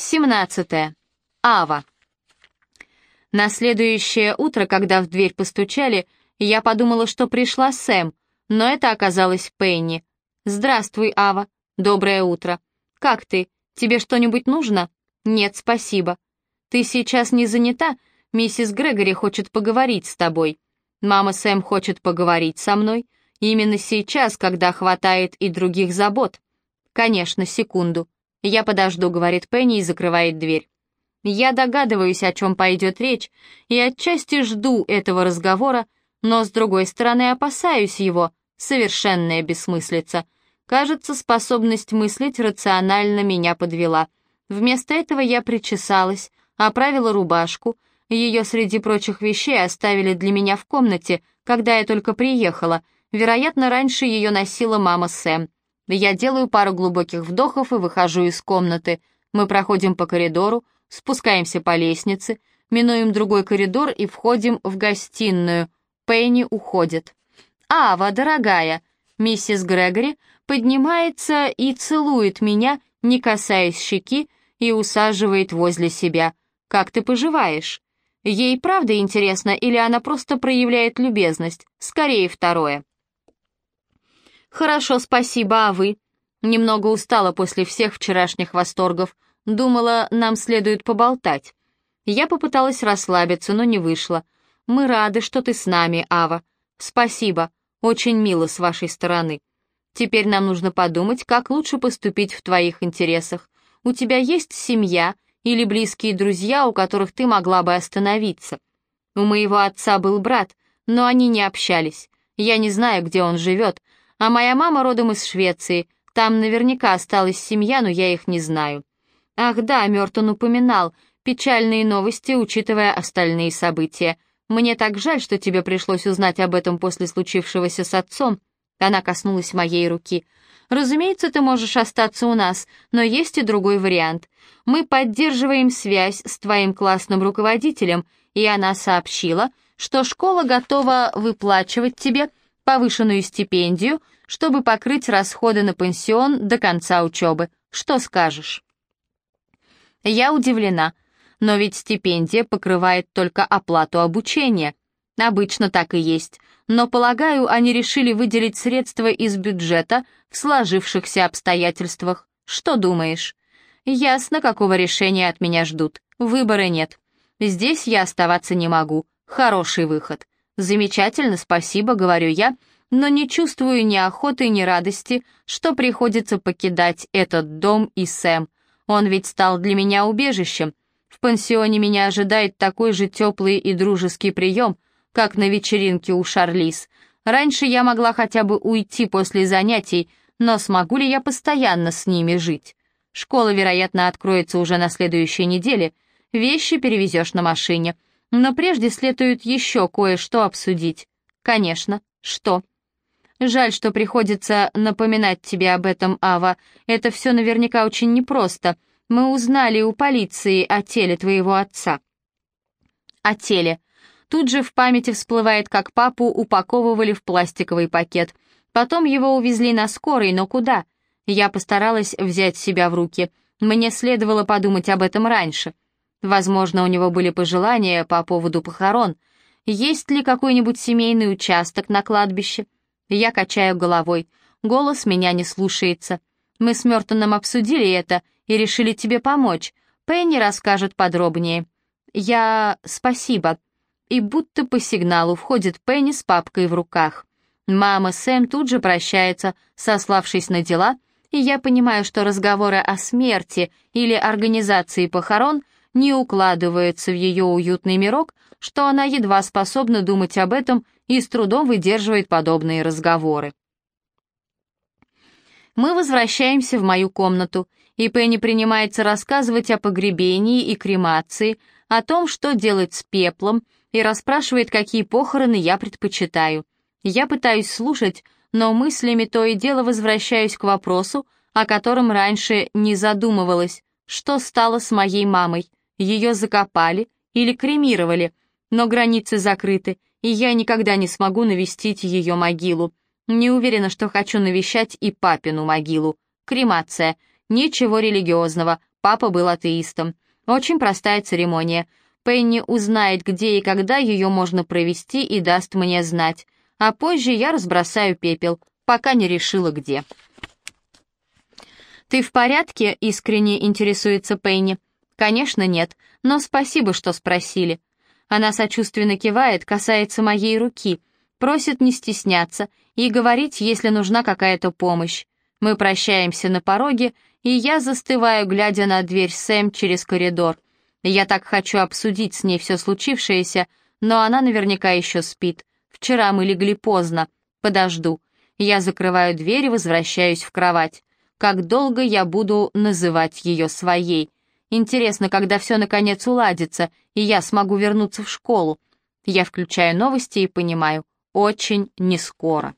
17. Ава. На следующее утро, когда в дверь постучали, я подумала, что пришла Сэм, но это оказалась Пенни. «Здравствуй, Ава. Доброе утро. Как ты? Тебе что-нибудь нужно?» «Нет, спасибо. Ты сейчас не занята? Миссис Грегори хочет поговорить с тобой. Мама Сэм хочет поговорить со мной. Именно сейчас, когда хватает и других забот. Конечно, секунду. «Я подожду», — говорит Пенни и закрывает дверь. Я догадываюсь, о чем пойдет речь, и отчасти жду этого разговора, но, с другой стороны, опасаюсь его. Совершенная бессмыслица. Кажется, способность мыслить рационально меня подвела. Вместо этого я причесалась, оправила рубашку, ее среди прочих вещей оставили для меня в комнате, когда я только приехала. Вероятно, раньше ее носила мама Сэм. Я делаю пару глубоких вдохов и выхожу из комнаты. Мы проходим по коридору, спускаемся по лестнице, минуем другой коридор и входим в гостиную. Пенни уходит. «Ава, дорогая!» Миссис Грегори поднимается и целует меня, не касаясь щеки, и усаживает возле себя. «Как ты поживаешь?» Ей правда интересно или она просто проявляет любезность? Скорее второе. «Хорошо, спасибо, а вы?» Немного устала после всех вчерашних восторгов. Думала, нам следует поболтать. Я попыталась расслабиться, но не вышло. «Мы рады, что ты с нами, Ава. Спасибо. Очень мило с вашей стороны. Теперь нам нужно подумать, как лучше поступить в твоих интересах. У тебя есть семья или близкие друзья, у которых ты могла бы остановиться? У моего отца был брат, но они не общались. Я не знаю, где он живет, а моя мама родом из Швеции. Там наверняка осталась семья, но я их не знаю. Ах да, Мёртон упоминал. Печальные новости, учитывая остальные события. Мне так жаль, что тебе пришлось узнать об этом после случившегося с отцом. Она коснулась моей руки. Разумеется, ты можешь остаться у нас, но есть и другой вариант. Мы поддерживаем связь с твоим классным руководителем, и она сообщила, что школа готова выплачивать тебе повышенную стипендию, чтобы покрыть расходы на пансион до конца учебы. Что скажешь?» Я удивлена, но ведь стипендия покрывает только оплату обучения. Обычно так и есть, но, полагаю, они решили выделить средства из бюджета в сложившихся обстоятельствах. Что думаешь? Ясно, какого решения от меня ждут. Выбора нет. Здесь я оставаться не могу. Хороший выход. «Замечательно, спасибо», — говорю я, но не чувствую ни охоты, ни радости, что приходится покидать этот дом и Сэм. Он ведь стал для меня убежищем. В пансионе меня ожидает такой же теплый и дружеский прием, как на вечеринке у Шарлиз. Раньше я могла хотя бы уйти после занятий, но смогу ли я постоянно с ними жить? Школа, вероятно, откроется уже на следующей неделе. Вещи перевезешь на машине — но прежде следует еще кое-что обсудить. Конечно, что? Жаль, что приходится напоминать тебе об этом, Ава. Это все наверняка очень непросто. Мы узнали у полиции о теле твоего отца. О теле. Тут же в памяти всплывает, как папу упаковывали в пластиковый пакет. Потом его увезли на скорой, но куда? Я постаралась взять себя в руки. Мне следовало подумать об этом раньше. Возможно, у него были пожелания по поводу похорон. Есть ли какой-нибудь семейный участок на кладбище? Я качаю головой. Голос меня не слушается. Мы с Мёртоном обсудили это и решили тебе помочь. Пенни расскажет подробнее. Я... спасибо. И будто по сигналу входит Пенни с папкой в руках. Мама Сэм тут же прощается, сославшись на дела, и я понимаю, что разговоры о смерти или организации похорон — не укладывается в ее уютный мирок, что она едва способна думать об этом и с трудом выдерживает подобные разговоры. Мы возвращаемся в мою комнату, и Пенни принимается рассказывать о погребении и кремации, о том, что делать с пеплом, и расспрашивает, какие похороны я предпочитаю. Я пытаюсь слушать, но мыслями то и дело возвращаюсь к вопросу, о котором раньше не задумывалась, что стало с моей мамой. Ее закопали или кремировали, но границы закрыты, и я никогда не смогу навестить ее могилу. Не уверена, что хочу навещать и папину могилу. Кремация. Ничего религиозного, Папа был атеистом. Очень простая церемония. Пенни узнает, где и когда ее можно провести и даст мне знать. А позже я разбросаю пепел, пока не решила где. «Ты в порядке?» — искренне интересуется Пенни. «Конечно нет, но спасибо, что спросили». Она сочувственно кивает, касается моей руки, просит не стесняться и говорить, если нужна какая-то помощь. Мы прощаемся на пороге, и я застываю, глядя на дверь Сэм через коридор. Я так хочу обсудить с ней все случившееся, но она наверняка еще спит. Вчера мы легли поздно. Подожду. Я закрываю дверь и возвращаюсь в кровать. Как долго я буду называть ее своей? Интересно, когда все наконец уладится, и я смогу вернуться в школу. Я включаю новости и понимаю, очень нескоро.